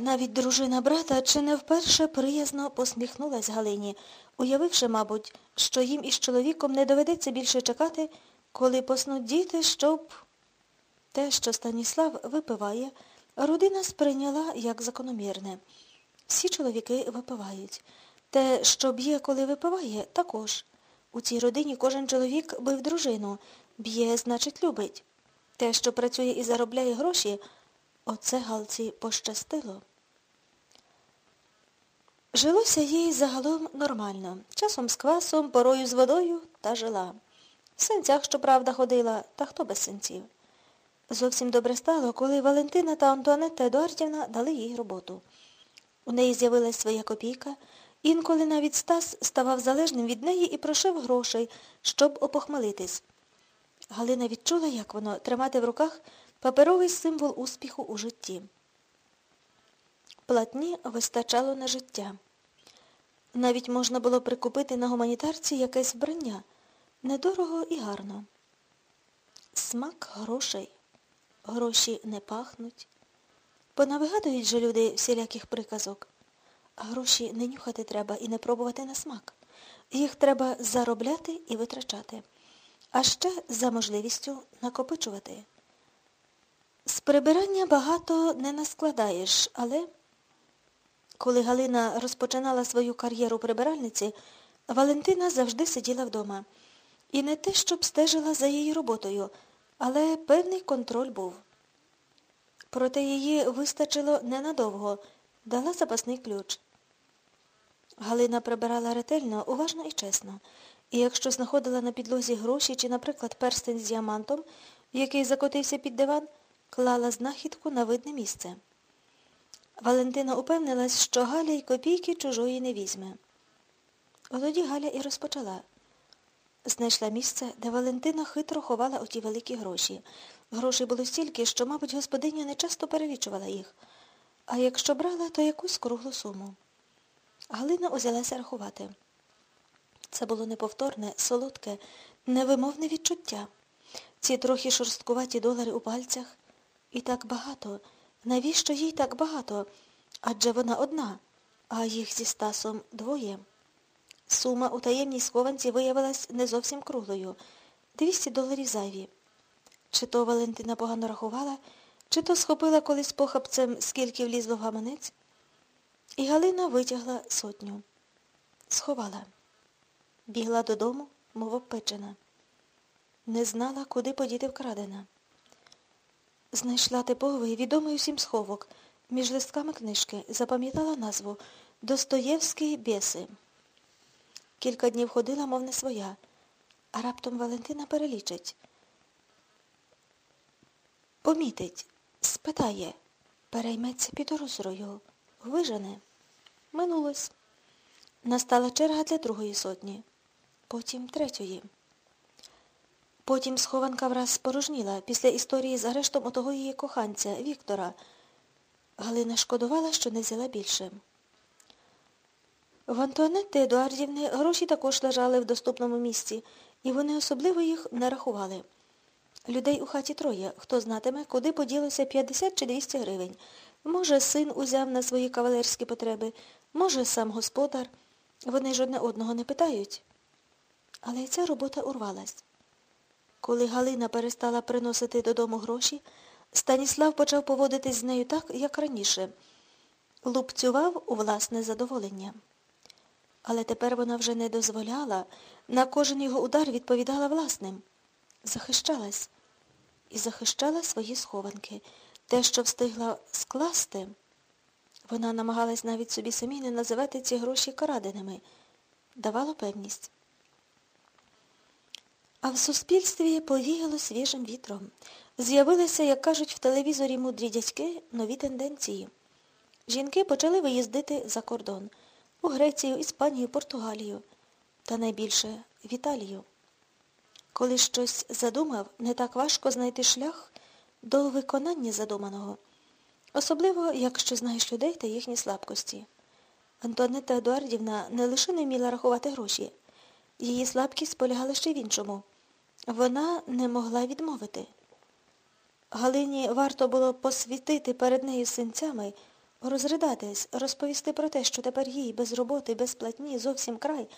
Навіть дружина брата чи не вперше приязно посміхнулась Галині, уявивши, мабуть, що їм із чоловіком не доведеться більше чекати, коли поснуть діти, щоб... Те, що Станіслав випиває, родина сприйняла як закономірне. Всі чоловіки випивають. Те, що б'є, коли випиває, також. У цій родині кожен чоловік бив дружину. Б'є, значить, любить. Те, що працює і заробляє гроші, оце Галці пощастило. Жилося їй загалом нормально. Часом з квасом, порою з водою та жила. В сенцях, щоправда, ходила, та хто без сенців. Зовсім добре стало, коли Валентина та Антуанетта Едуардівна дали їй роботу. У неї з'явилась своя копійка, інколи навіть Стас ставав залежним від неї і прошив грошей, щоб опохмелитись. Галина відчула, як воно тримати в руках паперовий символ успіху у житті. Платні вистачало на життя. Навіть можна було прикупити на гуманітарці якесь вбрання. Недорого і гарно. Смак грошей. Гроші не пахнуть. Понавигадують же люди всіляких приказок. Гроші не нюхати треба і не пробувати на смак. Їх треба заробляти і витрачати. А ще за можливістю накопичувати. З прибирання багато не наскладаєш, але коли Галина розпочинала свою кар'єру прибиральниці, Валентина завжди сиділа вдома. І не те, щоб стежила за її роботою, але певний контроль був. Проте її вистачило ненадовго, дала запасний ключ. Галина прибирала ретельно, уважно і чесно. І якщо знаходила на підлозі гроші чи, наприклад, перстень з діамантом, який закотився під диван, клала знахідку на видне місце. Валентина упевнилась, що Галя й копійки чужої не візьме. Тоді Галя і розпочала. Знайшла місце, де Валентина хитро ховала оті великі гроші. Грошей було стільки, що, мабуть, господиня не часто перелічувала їх. А якщо брала, то якусь круглу суму. Галина узялася рахувати. Це було неповторне, солодке, невимовне відчуття. Ці трохи шорсткуваті долари у пальцях. І так багато. Навіщо їй так багато? Адже вона одна, а їх зі Стасом двоє. Сума у таємній схованці виявилась не зовсім круглою. 200 доларів зайві. Чи то Валентина погано рахувала, чи то схопила колись похапцем, скільки влізло в гаманець. І Галина витягла сотню. Сховала. Бігла додому, мов обпечена. Не знала, куди подіти вкрадена. Знайшла типовий, відомий усім сховок, між листками книжки, запам'ятала назву Достоєвський бєси. Кілька днів ходила, мов не своя, а раптом Валентина перелічить. Помітить, спитає, перейметься підозрою, вижене. Минулось. Настала черга для другої сотні, потім третьої. Потім схованка враз спорожніла після історії з арештом отого її коханця, Віктора. Галина шкодувала, що не взяла більше. В Антуанетти Едуардівни гроші також лежали в доступному місці, і вони особливо їх не рахували. Людей у хаті троє, хто знатиме, куди поділося 50 чи 200 гривень. Може, син узяв на свої кавалерські потреби, може, сам господар. Вони ж одне одного не питають. Але ця робота урвалась. Коли Галина перестала приносити додому гроші, Станіслав почав поводитись з нею так, як раніше. Лупцював у власне задоволення. Але тепер вона вже не дозволяла, на кожен його удар відповідала власним. Захищалась. І захищала свої схованки. Те, що встигла скласти, вона намагалась навіть собі самі не називати ці гроші краденими. Давало певність. А в суспільстві повіяло свіжим вітром. З'явилися, як кажуть в телевізорі мудрі дядьки, нові тенденції. Жінки почали виїздити за кордон у Грецію, Іспанію, Португалію та найбільше в Італію. Коли щось задумав, не так важко знайти шлях до виконання задуманого, особливо, якщо знаєш людей та їхні слабкості. Антуанетта Едуардівна не лише не вміла рахувати гроші. Її слабкість полягала ще в іншому. Вона не могла відмовити. Галині варто було посвітити перед нею синцями, Розридатись, розповісти про те, що тепер їй без роботи, без платні, зовсім край,